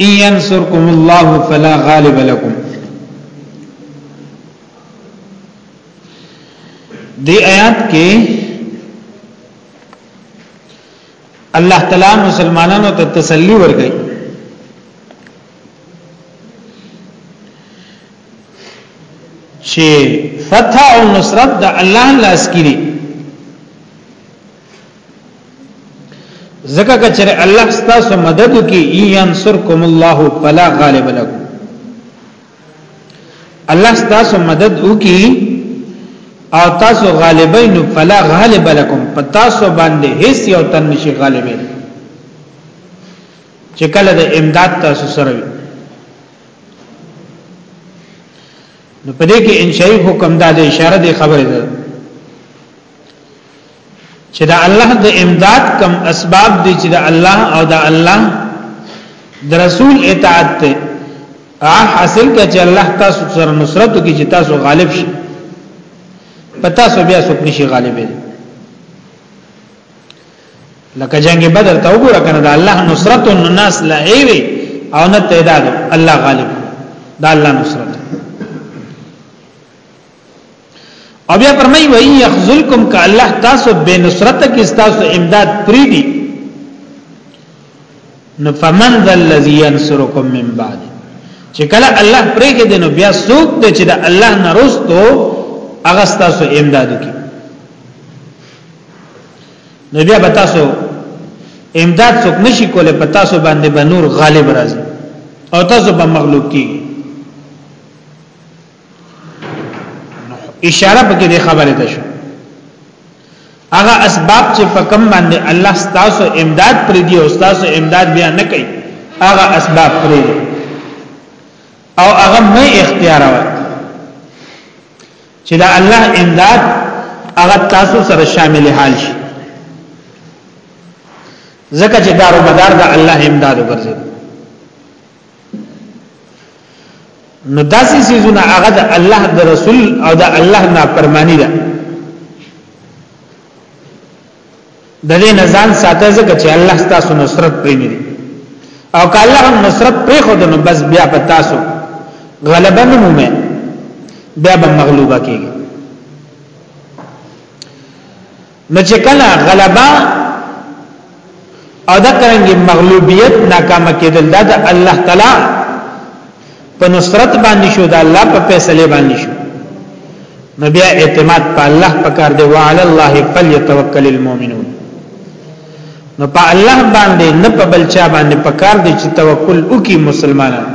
ان ينصركم الله فلا غالب لكم دی آیات کې الله تعالی مسلمانانو ته تسلی ورکړي چې فتح او نصرت د الله لاس کې زکه کچر الله ستاسو مدد کی ینصرکم الله فلا غالب لكم الله ستاسو مدد وکي او تاسو غالبین فلا غالب لكم پتاسو باندې هیڅ یو تن نشي غالبین چې کله د امداد تاسو سره وي نو پدې کې انشائی حکم دا د اشاره د خبره ده چې دا الله د امداد کم اسباب دي چې دا الله او دا الله د رسول اطاعت ته حاصل کړي چې الله تاسو سره نصرت کوي چې تاسو غالب شئ پتا سو بیا سو نشي غالب دي لکه جنگ بدر ته وګوره کنه دا الله نصرت الناس لا ایوي او نه تعداد الله غالب دا الله نصرت او بیا فرمای وای یخذلکم ک الله تاسو به نصرت کی تاسو امداد پری دی نو فمن ذا الذی ينصرکم من بعد چې کله الله پرې کې دینو بیا سوق ته چې د الله نه رستو هغه تاسو امداد کی نو بیا به تاسو امداد څوک نشي کوله په تاسو باندې به نور غالب راځي او تاسو به مغلوب کیږي اشاره پکې د خبره ده شو هغه اسباب چې په کم باندې الله ستاسو امداد پر دی او ستاسو امداد بیا نه کوي هغه اسباب پر دی او هغه مې اختیار و چې دا الله امداد هغه تاسو سره شامل حال شي زکه چې دارو مدار د الله امداد وګرځي نو داسې سيزونه هغه د الله د رسول او د الله نافرمانی ده د دې نزان ساته ځکه چې الله ستاسو نصرت پرې نه او که الله هم نصرت پرې خو نو بس بیا په تاسو غلبه نه مومه بیا به مغلوبه کیږي نو چې کله غلبا او دا کرنګي مغلوبیت ناکام کېدل دا د الله تعالی په نصرت باندې شو دا الله په فیصله باندې شو نو بیا اعتماد په الله پکار دی وعلى الله فليتوکل المؤمنون نو په الله باندې نه په بلچا باندې پکار دی چې توکل وکي مسلمانان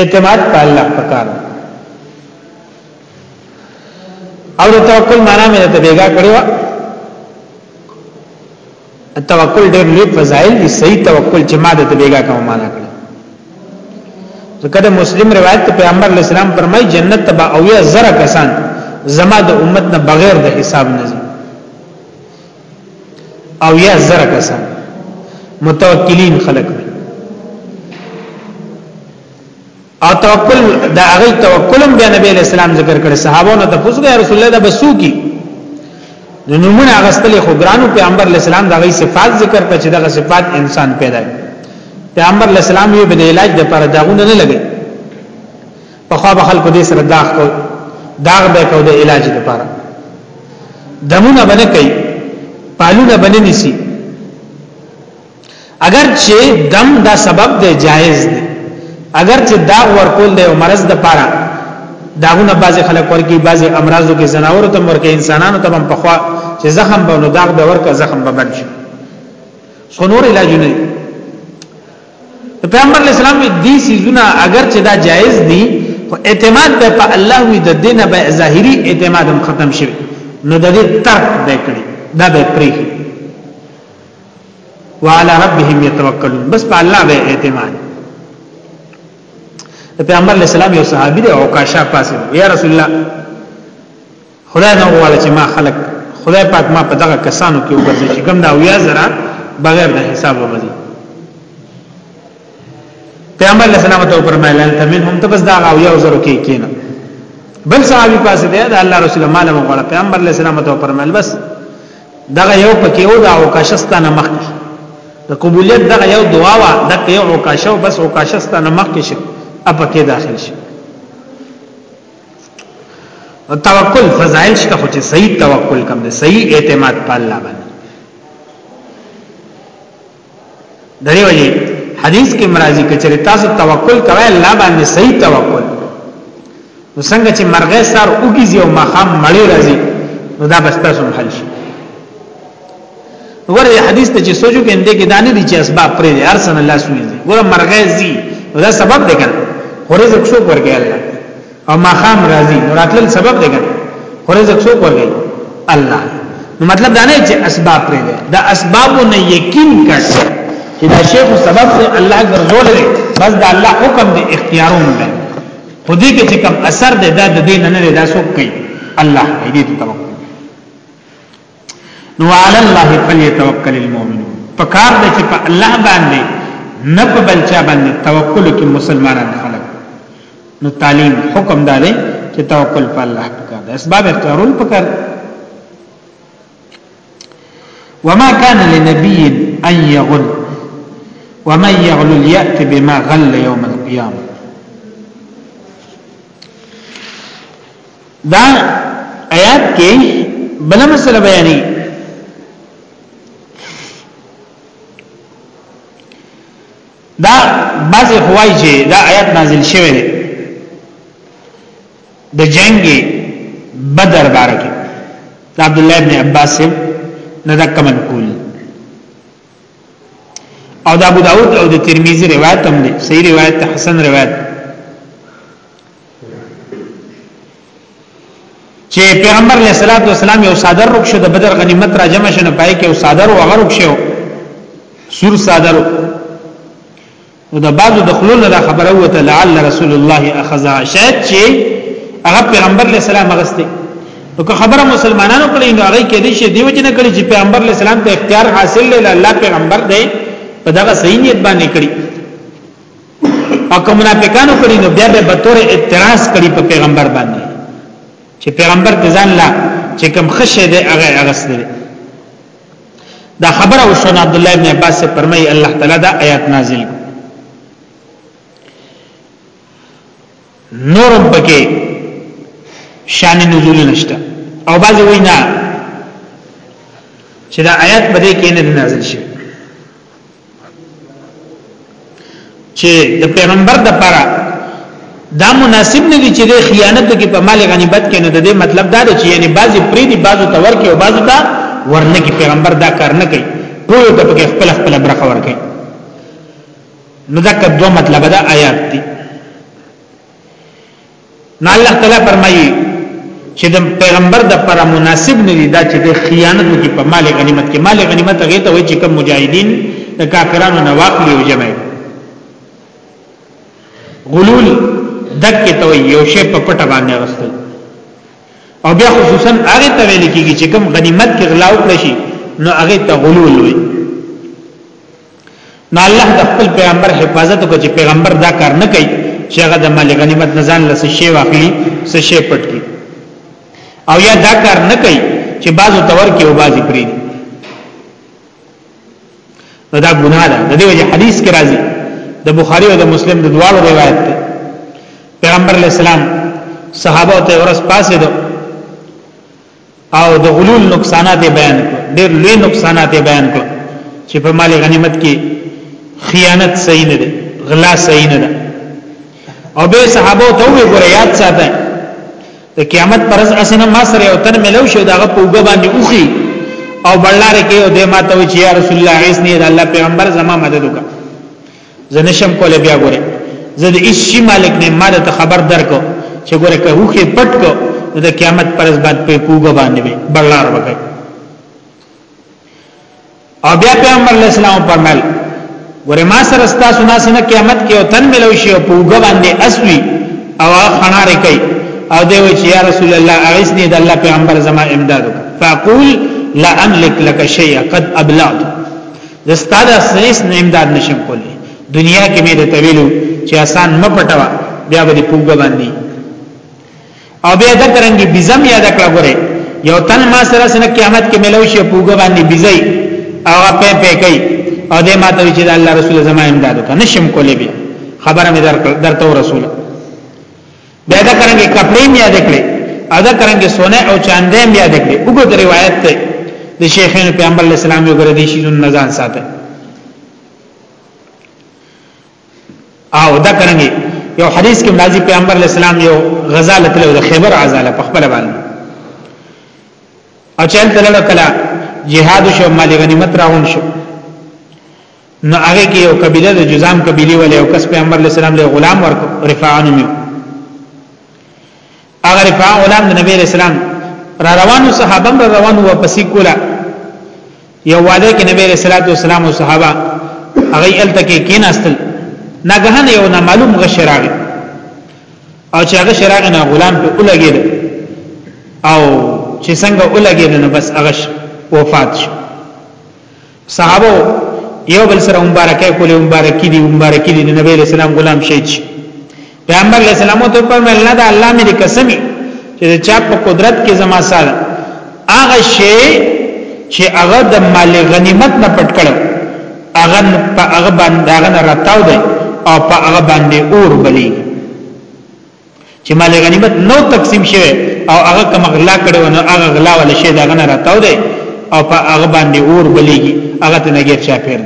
اعتماد په الله پکار دی او د توکل معنا مې ته بیګا کړو توکل ډېر لوی فضایل دی صحیح توکل چې ما د بیګا کوم معنا کړو ځکه د مسلم روایت ته پیغمبر اسلام فرمای جنت تبع او یا زره کسان زما د امت نه بغیر د حساب نه او یا زره کسان متوکلین خلق او توکل دا هغه توکلم بیا نبی علیہ السلام ذکر کړي صحابو نه تفوس غي رسول الله دا بسو کی نو نمونه غستلې خو ګرانو پیغمبر علیہ السلام دا غي صفات ذکر کړي چې دا صفات انسان پیدا کړي پیغمبر علیہ السلام یې بل علاج د پر داغونه نه لګي په خوا به خلکو دې سره داغ کو داغ به کو د علاج لپاره دمونه باندې کوي پالونه باندې نسی اگر چې دم دا سبب دی جایز دی اگر چې داغ ورکول دی او مرض د پاره داغونه بعضی خلک ورکی بعضی امراضو کې زناور ته ورکی انسانانو ته په خوا چې زخم به نو داغ به ورکه زخم به بند شي سنور علاج نه پیغمبر اسلام دې سيزونه اگر چې دا جایز دي خو اعتماد به په الله وي د دینه به ظاهري اعتماد هم ختم شي نو د دې ترک به کړی دا به پری وعلى ربهم يتوکلون بس په الله به اعتماد د پیغمبر علی السلام یو صحابي دی او کاشا پاسه یا رسول الله خدای نه غواړي چې ما خلق خدای پاک ما په دغه کسانو کې وګرځي چې کوم دا ویا زرا بغیر د حساب ومدي پیغمبر علی السلام ته فرمایل انت منهم ته بس دا او یو زرو کې کینه بل صحابي پاسه دی دا الله رسول الله مال مغواړه پیغمبر علی السلام ته فرمایل بس دغه یو پکې و دا وکاشستانه مخ د قبولیت دغه یو دعا وا دغه یو وکاشه او بس وکاشستانه مخ کې شي اپ کې داخل شي توکل فضائل شته خو چې صحیح توکل کوم دی صحیح اعتماد په الله باندې دریو جی حدیث کې مرضی کچری تاسو توکل کوی الله باندې صحیح توکل نو څنګه چې مرغه سر وګیږي او مخام مړی راځي نو دا بس تاسو حل شي وګوره حدیث ته چې سوچو کې اندې کې دانه دي چې اسباب پرې دي ارسن الله سوي دي وګوره مرغه زی دا سبب دی کنه ورزق شو ورګه الله او ماخام راضی نو راتلل سبب دی کنه خورزه څوک ورګي الله نو مطلب دا نه چې اسباب پرې ده دا اسباب نه یقین کړ چې دا شیخ سبب دی الله ګرځول دی بس دا الله حکم دی اختیارون دی خو دې کې چې کوم اثر دی دا د دین نه لري دا څوک کوي الله دې ته توکل نو علی الله فلیتوکل المؤمنون پکار د چې په الله باندې نه په بلچا باندې توکل کې مسلمانان خلق نو تعلیم حکم دا دی چې توکل په الله پکار دی اسباب اختیارول پکار وما كان لنبي ان يغل ومن يغل يأتي بما غل يوم القيامه دا آیات کې بل مسله بیانې دا بعض خوای چې دا آیات نازل شوه دی د جنگ بدر بارکه عبد الله ابن عباس نه دا کمن کول او د ابو داود او د ترمذی روایت هم دی صحیح روایت ته حسن روایت چې پیغمبر علیه الصلاۃ والسلام یو صادر رخ شو د بدر غنیمت را جمع شنه پای کې یو صادر او غرق شو سور صادر نو د بعضو د خلونو دا خبره وته لعل رسول الله اخذها شاید چې هغه پیغمبر علی السلام غسته نو که خبره مسلمانانو کړي نو هغه کې دي چې دیو جن کړي چې پیغمبر علی السلام ته اختیار حاصل لري الله پیغمبر دی په دغه صحیح نیت باندې کړي او کوم منافقانو کړي نو بیا به بطور اعتراض کړي په پیغمبر باندې چې پیغمبر ته ځان لا چې کم خشه دی هغه هغه سره دا خبر او شون عبد الله ابن عباس سے فرمای الله تعالی دا آیات نازل نورم پکې شان نزول نشته او بعضی وینا چې دا آیات بده کې نه نازل شي چې د پیغمبر د پاره دا مناسب نه دي چې د خیانت کې په مال غنیمت کې نه د دې مطلب دا دی چې یعنی بعضی پری دي بعضو ته ورکه او بعضو ته ورنه کې پیغمبر دا کار نه کوي ټول ته په خپل خپل برخه ورکه نو دا کدو مطلب دا آیات دي نو الله تعالی فرمایي چې د پیغمبر د پر مناسب نه دي دا چې د خیانت کې په مال غنیمت کې مال غنیمت هغه ته وایي چې کوم مجاهدین د کافرانو نه واخلي او جمع غلول دک ته یو شی په پټه باندې راستل او بیا خصوصا هغه ته ویل کیږي چې کوم غنیمت کې غلاو کړی نو هغه ته غلول وي نو الله د خپل پیغمبر حفاظت وکړي چې پیغمبر دا کار نه کوي چې هغه د مال غنیمت نه ځان لسه شی واخلي څه شی پټ کړي او یا دا کار نه کوي چې بعضو تور کې او بعضي پری نو دا ګناه ده د دې وجه حدیث کې راځي د بخاری او د مسلم د دواړو روایت ده پیغمبر علی السلام صحابه ته ورس پاسې ده او د غلول نقصانات بیان کړ ډېر لوی نقصانات بیان کړ چې په مال غنیمت کې خیانت صحیح نه ده غلا صحیح نه ده او به صحابه ته وی ګره یاد ساته د قیامت پر ورځ اسنه ما سره یو تن ملو شو داغه په وګ باندې اوخي او بلاره کې او د ما ته چې یا رسول الله عزنی د الله پیغمبر زما مدد وکړه زه نشم کولای بیا ګوره زه د هیڅ شي مالک نه ما ته خبر درکو چې ګوره که هوخه پټ کو د قیامت پر ځبات په کوګه باندې به بلار وکړي او بیا پیغمبر علیہ السلام فرمایل ګوره ما سره ستا سنا سنا قیامت کې او تن ملو شي او پوګه باندې اسوي او خناره کوي او دی وی چې یا رسول الله اغثنی د الله پیغمبر زما امداد فاقول لا املک لك شيئا قد ابلغت زستاد اساس نه امداد نشم کولی دنیا کې مې د تویلو چې آسان م پټوا بیا به پوګ باندې او بیا د کرنګي بزم یاد کړه غره یو تن ما سره سره قیامت کې ملو شي پوګ باندې بزای او په په کوي او دې ماته چې الله رسول زما امداد وکړه نشم کولی بیا خبره مې درته رسول بیا دا کرنګ کپڑے میا دکړي ادا کرنګ سونه او چاندې میا دکړي وګړه روایت ته د شیخین پیغمبر اسلام یو ګردي شي جون نزان ساته او دا کرنګ یو حدیث کې نازي پیغمبر اسلام یو غزاله تل د خیبر عزاله په خپل باندې او چل تل کلا جهاد شو مال غنیمت راون شو نو هغه کې یو قبيله د جزام قبيله ولې او کس پیغمبر علی السلام له غلام ورک رفاعه نوم هغه رفاعه غلام د نبی علی السلام را روانو صحابه را روانو و پسې کولا یو واده کې نبی علی السلام او صحابه هغه الته کې کیناستل ناګهان یو نامعلوم غشراغ او چې هغه شراغ نه غلام په اولګید او چې څنګه اولګید نو بس هغه وفات شو صحابه یو بل سره مبارکه کولې مبارکي دي مبارکي دي نبی له سلام غلام شهید شي پیغمبر له سلام ته په مل نه د الله مې قسمي چې چا په قدرت کې زما سره هغه شی چې هغه د مال غنیمت نه پټ کړو هغه په هغه باندې هغه راتاو دی او په هغه باندې اور بلی چې مال غنیمت نو تقسیم شوه او هغه کوم غلا کړو نو هغه غلا ول شي دا غنه راتاو دی او په هغه باندې اور بلیږي هغه ته نګیر چا پیر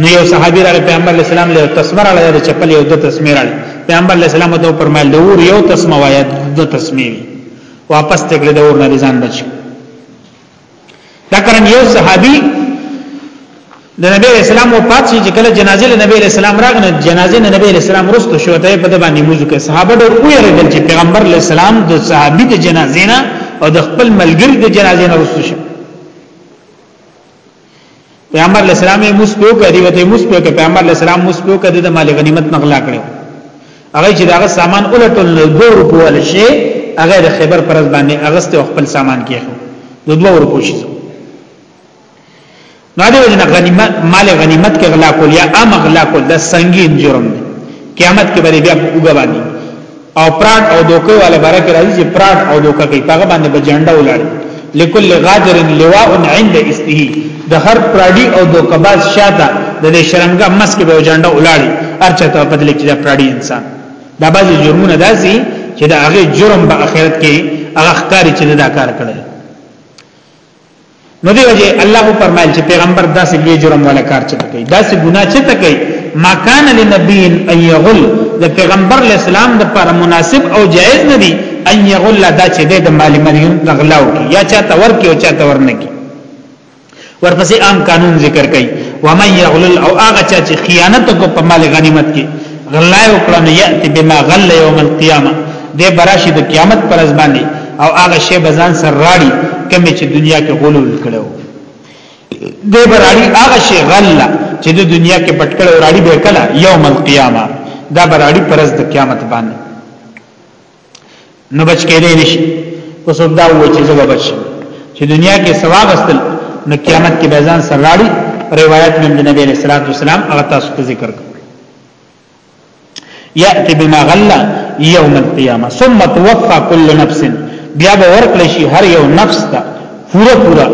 نو یو صحابي را پیغمبر اسلام له تسمر علی د چپل یو د تسمیر علی پیغمبر اسلام ته فرمایل د اور یو تسمه وای د تسمیوی واپس تکړه د اور نه ځان بچو دا کرن یو صحابي د نبی اسلام او پات شي چې کله جنازې له نبی اسلام راغنه جنازې نه نبی اسلام رسته شو ته په دبا نیموزو کې صحابه ډېر ویریدل چې پیغمبر اسلام د صحابي د جنازې نه او د خپل ملګری د جنازې نه رسته شو پیغمبر علیہ السلام یې موس پیو کړی وته موس پیو کړ پیغمبر علیہ السلام موس پیو کړی د مال غنیمت نغلا کړو هغه چې داغه سامان ولټول نو دو روپو ول شي هغه د خیبر پرز باندې اغست او خپل سامان کېخو دو دو روپو شي نو دې وجنه غنیمت مال غنیمت کې غلا کول یا عام غلا کول د سنگین جرم دی قیامت کې بری بیا وګوانی او پراټ او دوکه والا برکه راځي چې پراټ او دوکه کوي هغه باندې بجنډه ولاړ لكل غادر لواء عند استه د هر پراډي او دوکباز شاته د دې شرنګا مسک به جنډه ولاړ ارچا ته بدل کې د پراډي انسان دا بعضي جرمونه داسي چې د هغه جرم په آخرت کې هغه ښکاری چې دا کار کړی نو دی وجه الله فرمایل چې پیغمبر داسې لوی جرم ولا کار چته کوي داسې ګناه چته کوي ما کان لنبی ان یغل د پیغمبر اسلام د پر مناسب او جائز نه دی ان یغل دا چې د مال مریم تغلاو کی یا چاته ور کی او چاته ور نه کی ورپسې عام قانون ذکر کړي ومن یغل او هغه چې خیانت کو په مال غنیمت کې غلا وکړه نو یاتی بما غل یوم القیامه دې براشي د قیامت پر ځبانه او هغه شی بزان سر راړي کمه چې دنیا کې غلول کړو دې براړي هغه شی غل چې د دنیا کې پټکړ راړي به کله یوم القیامه دا براړي پرز د قیامت باندې نو بچ کېدې نشي کو څوک دا و چې زه بچ چې دنیا کې ثواب استل نو قیامت کې بیزان سراړي روایت من نبی علیہ الصلوۃ والسلام هغه تاسو ته ذکر کړ یاتی بما غلا یوم القیامه ثم توفى كل نفس بیا به ورکړي شي هر یو نفس ته پورا پورا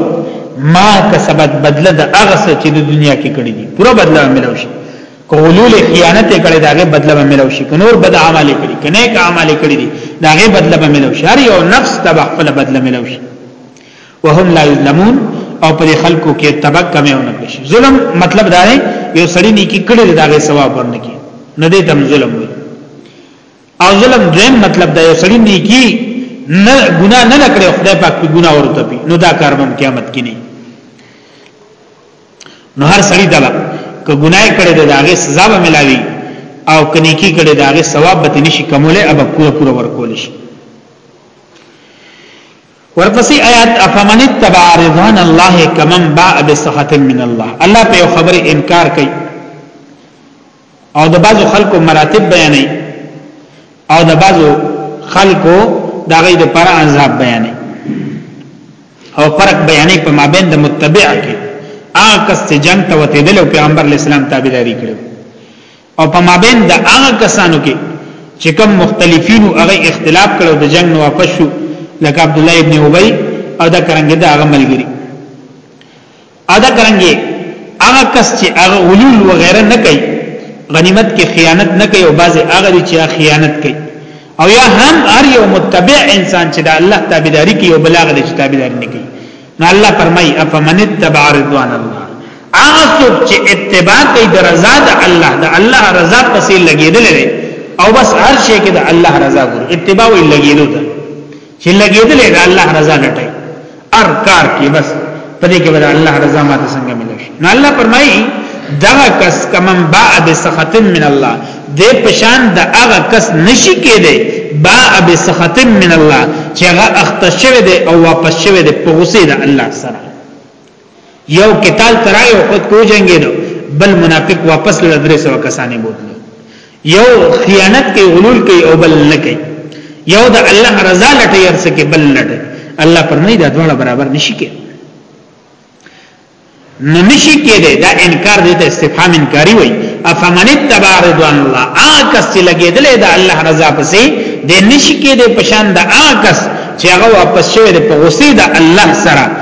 ما کسبت بدله د اغه څه چې د دنیا کې کړی دي پورا بدله ملو شي کولو له خیانت کړي داغه بدله به ملو شي نور بد اعمال کړي کنه کا اعمال کړي دي داغه بدله به ملو شي هر یو نفس د خپل بدله ملو شي وهم لا یظلمون او پر خلکو کې تبک کمه ونه شي ظلم مطلب دا دی یو سړی نیکی کړي داغه ثواب ورنکي نه دې تم ظلم وي او ظلم دویم مطلب دا یو سړی نیکی نه ګناه نه کړي خدای پاک په ګناه ورته نو دا کارمن قیامت کې نه نو هر سړی دا که ګناه کړي د هغه سزا به ملاوي او کني کی کړي د هغه ثواب به نشي کومله اب پورا پورا ورکول شي ورپسې آیات افمن تبع رضوان الله کمن باء بسخط من الله الله په خبره انکار کوي او د بعضو خلکو مراتب بیانې او د بعضو خلکو دا غي د پر عذاب بیانې او فرق بیانې په مابین د متبع کې هغه کس چې جنگ ته وته دل او پیغمبر اسلام تابعداري کړو او په مابین د هغه کسانو کې چې کوم مختلفین او هغه اختلاف کړو د جنگ نو واپس شو لکه عبد الله ابن ابي او دا کرنګ دا هغه ملګری ادا کرانګي هغه کس چې هغه غلول وغیرہ نه کوي غنیمت کې خیانت نه کوي او بعض هغه چې خیانت کوي او یا هم هر یو متبع انسان چې د الله تابعداري کوي او بلاغ د تابعداري نه کوي نو الله فرمایي افمن تبع رضوان الله هغه څوک چې اتباع کوي د رضا د الله د الله رضا پسې لګیدل او بس هر شي کې د الله رضا ګور اتباع وي لګیدل چې لګیدلې د الله رضا لټي ار کار کې بس په دې کې به الله رضا ماته څنګه ملي شي نو الله فرمایي دا کس کمن با بسخط من الله دې پشان د هغه کس نشي کېده با بسخط من الله چې هغه اخته شوی دی او واپس شوی دی په غصه د الله سره یو قتال ترایو خود کو جنگی دو بل منافق واپس لدرې سو کسانې بوتلو یو خیانت کې غلول کوي او بل نه کوي یو د الله رضا لټي ارڅ کې بل لټي الله پر نه دا ډول برابر نشي کې نو نشي کې دا انکار دې ته استفهام انکاری وای افمن تبع رضوان الله آکس چې لګېدلې دا الله رضا پسې دې نشي کې دې پشان دا آکس چې هغه واپس شوی په غصې دا الله سره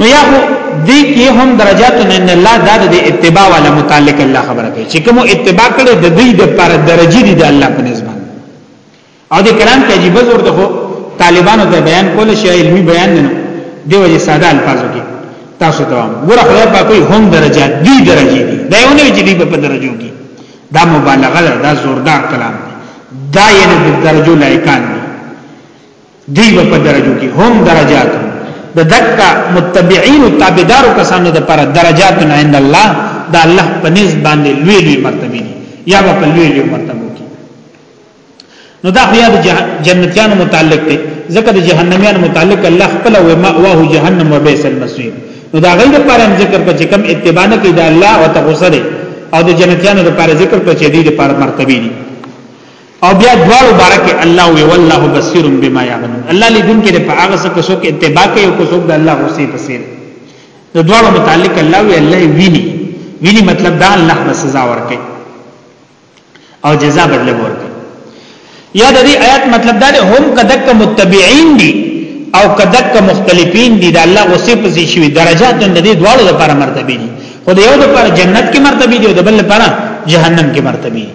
نو یا خو دې کې هم درجات ان الله دا د اتباع ولا متعلق الله خبره کوي چې کوم اتباع کړي د دې د پر درجه دي د الله په نسبت او د کلام کې عجیب زور ته طالبانو ته بیان کول شي علمي بیان نه دی وجه ساده الفاظو کې تاسو ته وام ګوره خدای په کوئی هم درجات دي درجه دي دا یو نه چې دې په درجو کې دا مبالغه ده دا زوردار کلام دا یې د درجو لایکان دی په درجو کې هم درجات د دکا متبعين او تابعدار کسانو د پر درجات عند الله دا الله په نس باندې لوی لوی مرتبه دي یا په لوی لوی مرتبه کې نو دا خیا د جنتیانو متعلق دی ځکه د جهنميان متعلق الله خپل او مأواه جهنم وبئس المصير نو دا غیر پر ذکر کچ کم اتباع نه کید الله او تغسره او د جنتیانو لپاره ذکر کچ دی لپاره مرتبه دي او بیا دواړو باره کې الله وی والله بصیر بما یعملون الله لیدون کې په هغه څه کې څوک اتباع کوي او څوک د الله غصې پسې د دواړو متعلق الله وی الله ویني ویني مطلب دا الله به سزا ورکړي او جزا بدله ورکړي یا د دې آیات مطلب دا دی هم کدک متبعين دي او کدک مختلفین دي د الله غصې پسې شوی درجات د دې دواړو لپاره مرتبه دي خو د یو لپاره جنت کې مرتبه دي او د بل لپاره جهنم کې مرتبه دي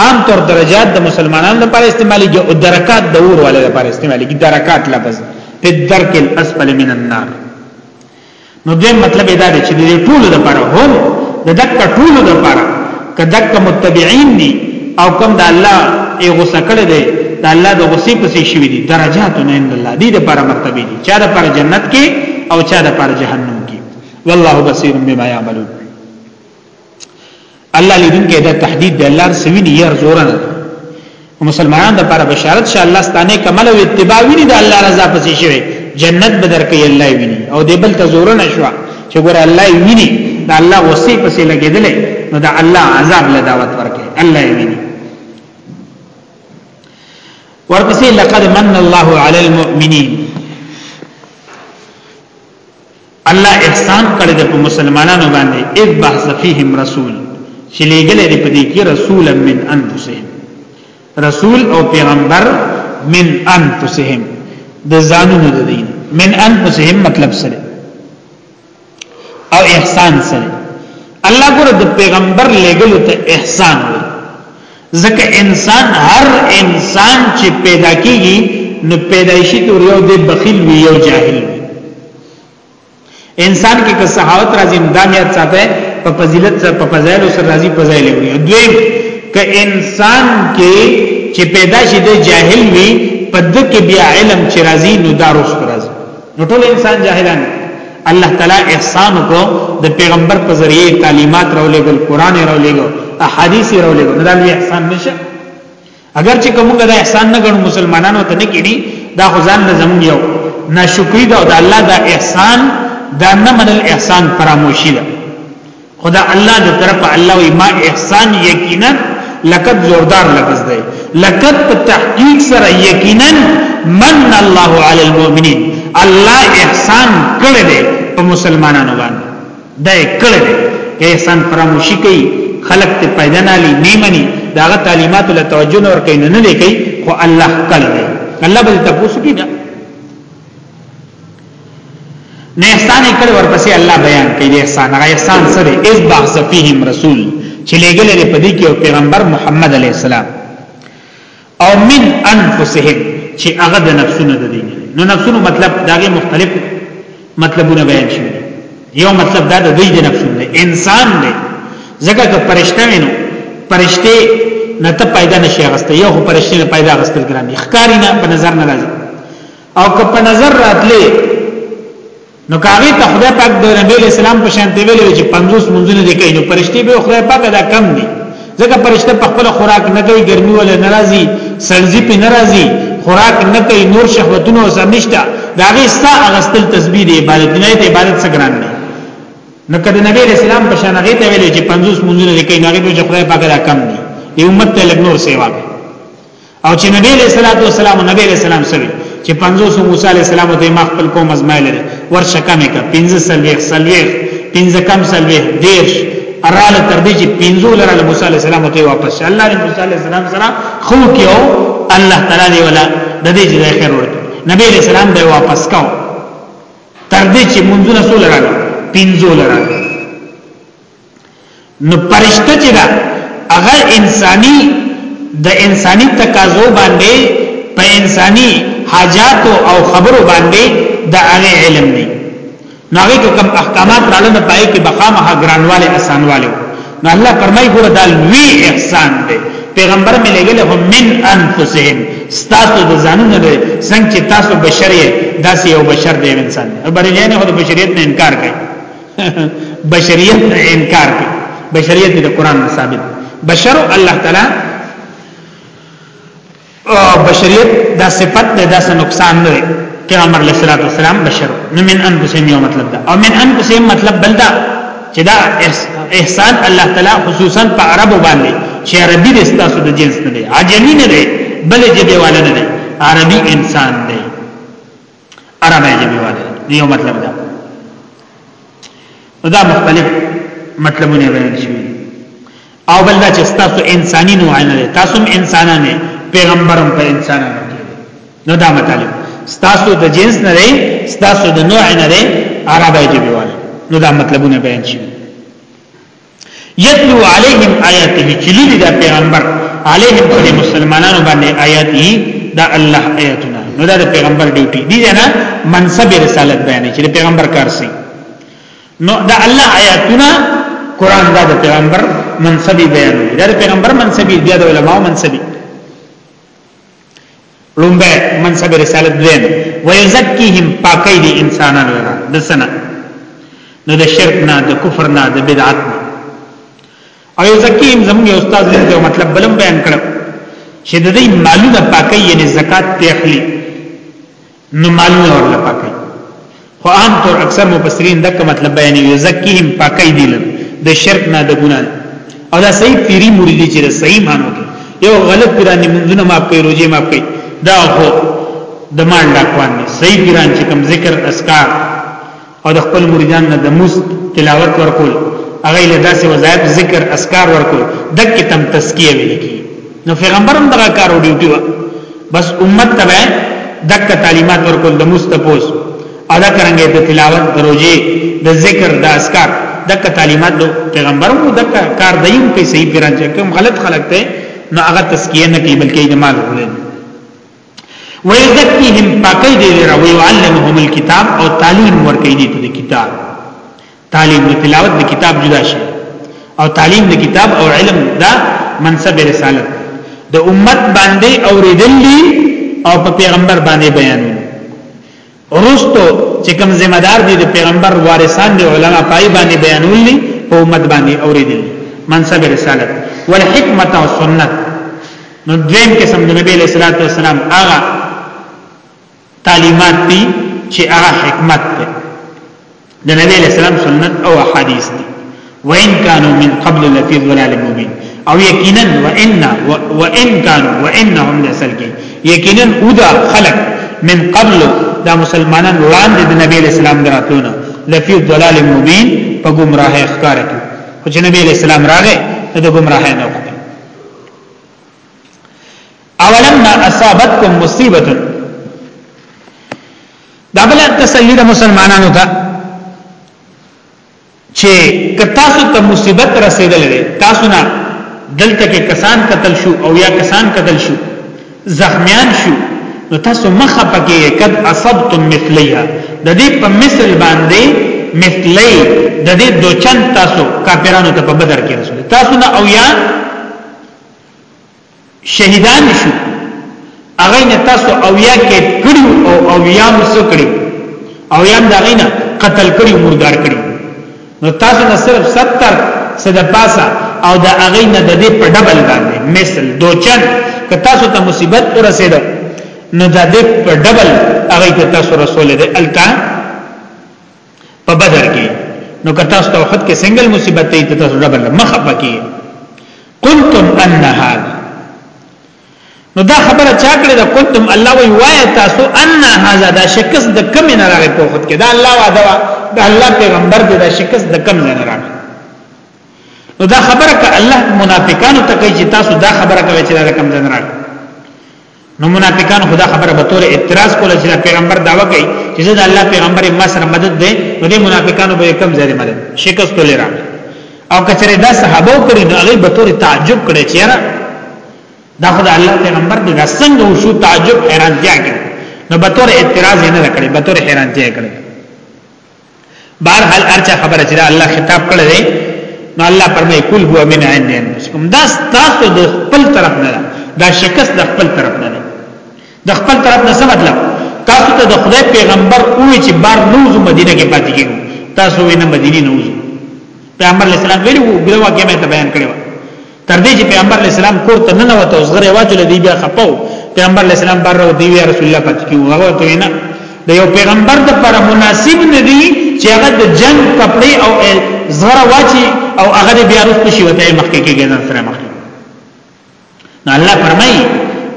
عام طور درجات د مسلمانانو لپاره استعماليږي او درکات د اور والے لپاره استعماليږي درکات لفظ په درک الاسفل من النار نو دې مطلب دا دی چې د ټول لپاره هم د دک ټول لپاره کدک متبعين دي او کوم د الله ای غوسه کړی دی د الله د غصې پسې شوی دي درجات نه ان الله دې لپاره مرتبه دي چا د پر جنت کې او چا د پر جهنم کې والله بصیر بما يعملون الله لیدون کې دا تحدید دی الله سویني ير زور نه مسلمانانو لپاره بشارت شه الله ستانه کمل او اتباع ویني د الله رضا پسې شوی جنت بدر کې الله ویني او دې بل ته زور نه شو چې ګور الله ویني دا الله وصي پسې لګیدل نو دا الله عذاب له دعوت ورکړي الله ویني ورپسې لقد من الله على المؤمنين الله احسان کړی د مسلمانانو باندې اذ بحث فیهم رسول چې لېګل دې په دې کې رسول من انفسهم رسول او پیغمبر من انفسهم د ځانونو د دین من انفسهم مطلب سره او احسان سره الله ګره د پیغمبر لېګل ته احسان وي ځکه انسان هر انسان چې پیدا کیږي نو پیدایشي تور یو د بخیل وی یو جاهل وی انسان کې که صحاوت راځي دامیات ساته په فضیلت سره په فضایل سره راځي فضایل وی دوی که انسان کې چې پیدا شي د جاهل وی پد کې بیا علم چې راځي نو داروس راځي نو ټول انسان جاهلان الله تعالی احسان کو د پیغمبر په ذریعه تعلیمات راولېګل قران راولېګو احادیث راولېګو دا لوی احسان نشه اگر چې کومه دا احسان نه ګڼو مسلمانانو ته نه کړي دا خدان نه زمون یو ناشکری دا د الله دا احسان دا نه منل احسان فراموشي ده خدا الله د طرف الله وی ما احسان یقینا لقد زوردار لفظ دی لقد په تحقیق سره یقینا من الله علی المؤمنین الله احسان کړی دی په مسلمانانو باندې دا کړی دی احسان فراموشي کوي خلق ته پیدا نه لې نیمني داغه تعلیمات له توجه نور کوي نه لې کوي خو الله کړی دی الله بل تاسو کې نه احسان کړي ورپسې الله بیان کوي د احسان هغه احسان سره اس باخذ فیهم رسول چې لګل لري په دې کې او پیغمبر محمد علی السلام او من انفسهم چې هغه د نفسونو د دین نو نفسونو مطلب داغه مختلف مطلبونه بیان شي یو مطلب دا د دوی د نفسونو دی انسان دی ځکه که پرشته وینو پرشته نه ته پیدا نشي غسته یو پرشته نه پیدا غستل ګران دي ښکاری نه په نظر نه راځي او که په نظر راتلې نو کاغی ته خدای پاک د نبی اسلام په شان دی ویل چې 50 منځونه دي کوي نو پرشتي به خدای پاک دا کم دي ځکه پرشته په خپل خوراک نه کوي ګرمي ولا ناراضي سړځي په ناراضي خوراک نه کوي نور شهوتونه او سمشتا دا غي ستا اغستل تسبیح دی عبادت نه دی عبادت څخه ګران نه نو کله نبی اسلام په شان هغه ته ویل چې 50 منځونه دي کوي نو هغه به خدای پاک دا کم دي یو امت ته لګ نور سیوا کوي او چې نبی علیہ الصلوۃ والسلام نبی علیہ السلام سوي چې 500 موسی علیہ السلام ته ما خپل قوم ازمای لري ورشه کمه کا 15 سلويخ سلويخ 15 کم سلويخ دیش اراله تر دې چې 15 لره موسی علیہ السلام ته واپس الله دې موسی علیہ السلام سره خو کېو الله تعالی دې ولا د دې چې خیر ورته نبی علیہ السلام به واپس کاو تر دې چې منځونه سول راغله 15 لره نو پرشته چې دا هغه انساني د انساني تقاضو باندې په انساني حاجات او خبرو باندې د هغه علم دی نو هغه کوم احکامات رااله نه پای کې بخامه ګرانواله اسانواله نو الله فرمایي ګور دا لوی احسان دی پیغمبر مې لګل هم من انفسهم ستاسو د ځانونو دی څنګه چې تاسو بشری داسې یو بشر دی انسان بریلیانه خو د بشریت نه انکار کوي بشریت نه انکار کوي بشریت د قران نه ثابت بشر الله تعالی بشریت دا صفت ده دا نقصان نه دی پیغمبر علیه الصلاۃ والسلام بشر نو من انفسهم یو مطلب ده او من انفسهم مطلب بل ده چې دا احسان الله تعالی خصوصا په عربو باندې چې عربي د ستاسو د جنس نه دی عجمی نه دی بل جدي والا نه دی عربي انسان دی عربی جبی والا دیو مطلب دا دا مختلف مطلبونه بیان شوی او بل دا چې تاسو انساني نوع نه دي تاسو هم انسانان دي پیغمبرم په انسانانو کې نو دا مطلب تاسو د جنس نه دي تاسو د نوع نه دي عربی جبی والا نو دا مطلبونه بیان شوی یتلو علیهم آیاته چې لولي دا پیغمبر علیهم پر مسلمانانو باندې آیاته دا الله آیاتونه نو دا د پیغمبر ډیوټي دي نه منصب رسالت بیان چې د پیغمبر کار سي نو دا الله آیاتونه قران دا د پیغمبر منصبي بیان دی دا د پیغمبر منصبي دی د علماو منصبي لومبه منصب رسالت دویم ويزکیهم پاکی دی انسانان لرا دسنا نو د شرک نه د کفر نه د بدعت نه او یزکیهم زموږ استاد موږ یو مطلب بلم بیان کړ چې د دې مالونه پاکی یعنی زکات ته اخلي نو مالونه ورله پاکي خو عام طور اکثر مفسرین دغه مطلب بیان یو زکیهم پاکي دي د شرک نه د ګناه او دا صحیح پیری مریدي چې صحیح مانو کې یو غلط پیرانی منځونه ماپ کوي روزي ماپ کوي دا هو د مال ډاکوان دي صحیح پیران چې کم ذکر اسکار او د خپل مریدان نه د موس تلاوت ورکول هغه له داسې وظایف ذکر اسکار ورکول دک تم تزکیه ویل کی نو پیغمبرم دغه کار او ډیوټي و بس امت ته دک تعلیمات ورکول د موس ته پوس ادا کرانګه د تلاوت دروځي د ذکر د اسکار دک تعلیمات د پیغمبرم دک کار دیم کوي صحیح پیران چې کوم غلط خلک ته نو هغه تزکیه نه کوي بلکې د مال ولې ويزکيهم پاکي دي لرا ويعلمهم الكتاب او تعليم ورکي دي ته کتاب تعليم او تلاوت د کتاب جدا شي او تعليم د کتاب او علم دا منصب رسالت د امت باندې اوریدل دي او په پیغمبر باندې بیان وروسته چې کوم ذمہ دار دي د پیغمبر وارثان دي علما پای باندې بیانول دي په امت باندې اوریدل منصب رسالت والحکمت او سنت نو دویم قسم د نبی صلی الله علیه وسلم هغه تعلیمات دي چې هغه حکمت ده د نبی علیہ السلام سنت او حدیث دي وان كانوا من قبل لفي ضلال مبين او یقینا وان وان كانوا وانهم لسلكي یقینا اودا خلق من قبل دا مسلمانان وړاندې د نبی علیہ السلام دراتونه لفي ضلال مبين په گمراهه ښکار کې خو چې نبی علیہ السلام راغې د گمراهه نه اولما اصابتکم مصیبه دا بل تسلی د مسلمانانو ته چې کتاسو ته مصیبت رسیدل دي تاسو نه دلته کې کسان قتل شو او یا کسان قتل شو زخمیان شو نو تاسو مخه پکې قد اصبتم مثلیه د دې په مثل باندې مثلی د دې دوچن تاسو کافرانو ته په بدر کې رسول تاسو نه او یا شهیدان شو هغه نه تاسو او یا کې کړیو او او یا مسو کړیو او یا دا غینه قتل کړیو مردار کړیو نو تاسو نه صرف 70 صد پاسا او دا هغه نه د دې په ډبل باندې مثل دوچن که تاسو ته مصیبت ورسېد نو دا دې په ډبل هغه ته تاسو رسول دې الکان په بدر کې نو که تاسو ته وخت کې سنگل مصیبت ته ته تاسو ډبل مخ پکې قلتم ان هذا نو دا خبره چا کړې ده قلتم الله وی وای تاسو ان هذا دا شکست د کم نه راغی په وخت کې دا الله وعده دا الله پیغمبر دې دا شکست د کم نه راغی نو دا خبره ک الله منافقانو ته کوي چې تاسو دا خبره کوي چې دا کم نه راغی نو منافقان خدا خبره به تور اعتراض کوله چې پیغمبر داوا کوي چې زه د الله پیغمبر ما سره مدد دی نو د منافقانو به کم ځای مدد شکست ولرا او کچره دا صحابه کړي نو هغه به تور تعجب کړي چې یاره دا خدای الله پیغمبر دې څنګه وشو تعجب حیرانتیا کړي نو به تور اعتراض نه کړي به تور حیرانتیا کړي بهر حال ارچا خبره چې الله خطاب کړی دی نو الله فرمایي کول هو من عند انفسکم دا تاسو د خپل طرف نه دا شکست د خپل طرف نه د خپل طرف نه څه مطلب تاسو ته د خدای پیغمبر وې چې بار نوز مدینه کې پاتې کیږي تاسو وې نه مدینه نوز پیغمبر اسلام ویلو ګلوا کې مې ته بیان کړو تر دې چې پیغمبر علی السلام کور ته نه وته اوس غره واجل دی بیا خپاو پیغمبر علی السلام بار او دی رسول الله پات کیو هغه ته نه د یو پیغمبر د پر مناسب نه دی چې هغه د جنگ کپڑے او زغره واچي او هغه بیا رسول شي وته مخکې کې ګنن سره مخکې نو الله فرمای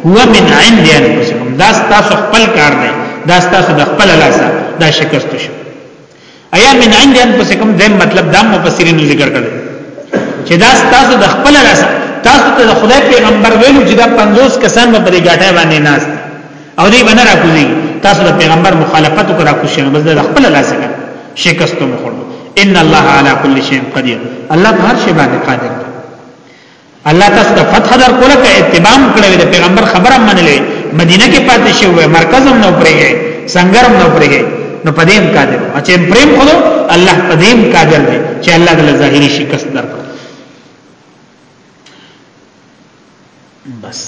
هو من عند انفسکم دا تاسو خپل کار دی دا تاسو د خپل لاسه دا شکست شو ایا من عند انفسکم دیم مطلب دا مفسرین ذکر کړل چې دا تاسو د خپل لاس تاسو ته خدای پیغمبر ویلو چې دا 50 کسان په دې ګټه باندې ناس او دې باندې راکوزي تاسو د پیغمبر مخالفت وکړه کو شنو بس د خپل لاس کې شکست مخړو ان الله على كل شيء قدير الله هر شي باندې قادر الله تاسو ته فتح در کوله ک اتبام کړو د پیغمبر خبره منلې مدینه کې پاتې شوې مرکز هم نو پرېږي څنګه هم نو پرېږي نو پدیم قادر او چې پریم خو الله پدیم قادر دی چې الله د ظاهري شکست درکړي بس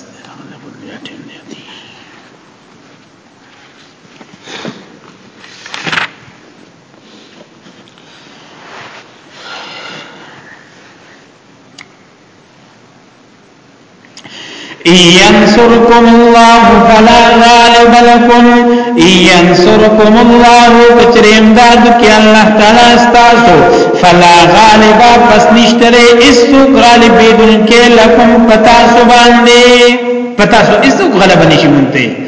ينصركم الله فلا غالب لكم ينصركم الله کچریم داد کی الله تعالی استاسو فلا غالب پس نشتره اسو غالب بدون کې لكم پتا سو باندې پتا سو اسو غلب نشي مونته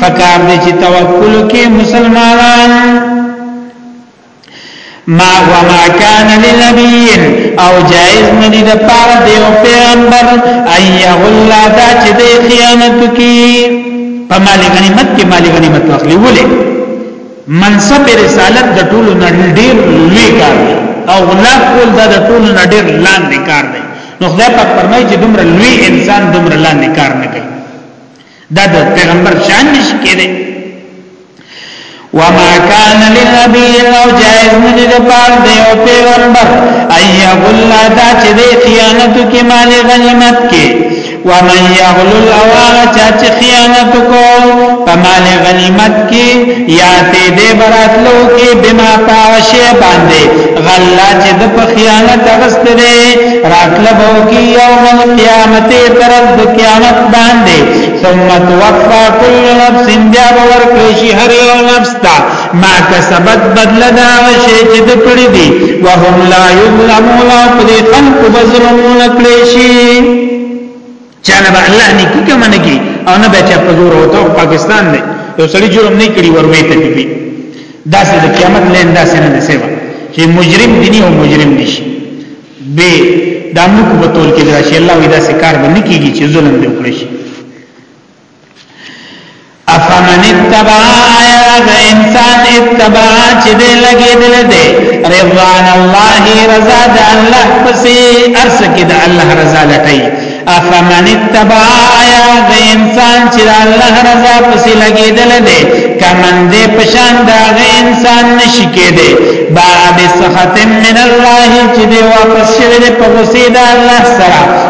فکار دې چې توکل کې مسلمانان ما وما كان لنبي او جائز ندی د پاره دی او پیغمبر ايغ الله دا چې د خیانت کی په مال غنیمت کې مال غنیمت واخلي ولې منصب رسالت د ټولو نړیر لوی کار دی او غلا کول دا د ټولو نړیر لاندې کار دی نو خدای پاک فرمایي چې دومره لوی انسان دومره لاندې کار نه کوي دا د پیغمبر شان نشي کېدی وما كان لنبي او جائز نه دي پار دی او پیغمبر اي غل دا چې د خیانت کې مال غنیمت کې ومن يغل الاوال چا چې خیانت کو په مال غنیمت کې یا ته دې براتلو کې بما پاوشه باندې غلا چې د خیانت غستره راتله به وکړي یوم القیامت پر ورځ د قیامت باندې ثم توفى كل نفس بیا به ورکړي شي هر یو نفس ته ما کسبت بدل دا شی چې د کړی دي وهم لا یظلمون او په دې خلق به ظلم نه کړی شي چانه به الله نه کی کوم نه کی او نه به چا په زور او ته پاکستان دی یو سړي جرم نه کړی وروي ته دی دا سه د قیامت لین دا سه نه سیوا چې مجرم دي او مجرم دي شي به د املوک په تول کې راشي الله وی دا سه کار به نه کیږي چې ظلم دی وکړي افمن اتبع آیا دا انسان اتبع چې دې لګې دل دې رضوان الله رضا د الله پسې ارس کې د الله رضا لټي افمن اتبع آیا دا انسان چې د الله رضا پسې لګې دل دې کمن دې پشان دا غي انسان نشي کې دې با بسخط من الله چې دې واپس شوه په غصې د الله سره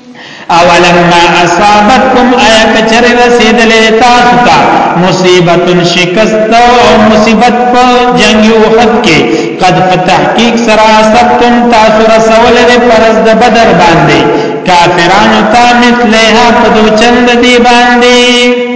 اولما اصابتکم آیا کچر رسیدل تاسو ته مصیبت شکست او مصیبت په جنگ احد کې قد فتحقیق سرا سبتم تاسو رسول له پرز د بدر باندې کافرانو ته مثله په دو چند دی باندې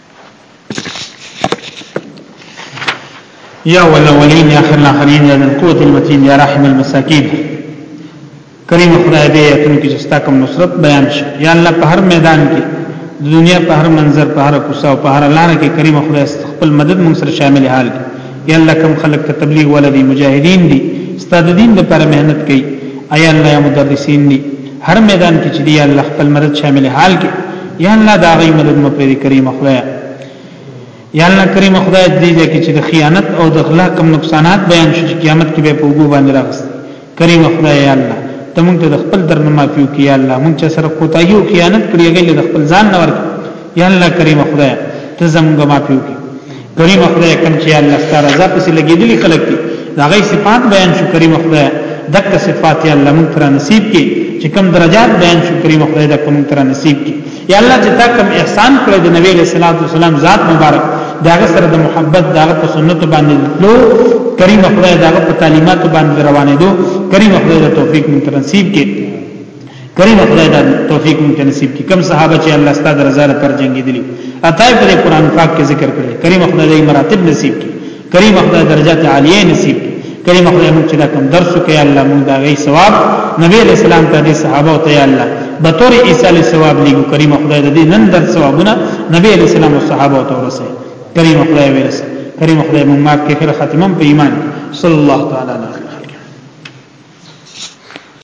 يا والأولين يا خير الآخرين يا ذا القوة المتين يا رحم المساكين کریم خدای دې یتن کې جستا کوم نصرت بیان شي یا الله په هر میدان کې د دنیا په هر منظر په هر کوڅه او په هر لار کې کریم خدای خپل مدد موږ سره شامل حال یا الله کوم خلق ته تبلیغ ولدي مجاهدین دي استاد دین لپاره مهنت کوي ایا الله مدرسین دي هر میدان کې چې دی الله خپل مدد شامل حال کې یا الله دا غي مدد مو پرې کریم خدای یا الله کریم خدای دې دې کې چې د خیانت او د غلا کم نقصانات بیان شي چې قیامت کې به په وګو باندې راغست کریم خدای یا الله ته موږ ته د خپل درنه معافیو کې یا الله موږ چې سره کوتایو خیانت کړی غل د خپل ځان نور یا الله کریم خدای ته زموږ معافیو کې کریم خدای کوم چې الله ستاره ځا پسې لګېدلي خلک دي دا غي صفات بیان شو کریم خدای دک صفات یا الله مونږ تر نصیب کې چې کوم درجات بیان شو کریم خدای دک مونږ تر نصیب کې یا الله چې تا کوم احسان کړی د نبی صلی الله علیه وسلم ذات مبارک داغه سره د محبت داغه په سنت باندې لو کریم خدای داغه په تعلیمات باندې روانې دو کریم خدای د توفیق مونږ تر نصیب کې کریم خدای دا توفیق مونږ نصیب کی کم صحابه چې الله ستاسو رضا لپاره جنگي دي اتای پر قران پاک کې ذکر کړل کریم خدای دې مراتب نصیب کی کریم خدای درجات عالیه نصیب کی کریم خدای مونږ چې دا کم درس کې الله مونږ دا غي ثواب نبی علیہ السلام ته دې صحابه او ته الله به تور ایصال ثواب لګو کریم خدای دې نن در ثوابونه نبی علیہ السلام او صحابه ته ورسه کریم خدای ورسه کریم خدای مونږ ماف کې خیر خاتمه په ایمان صلی الله تعالی علیه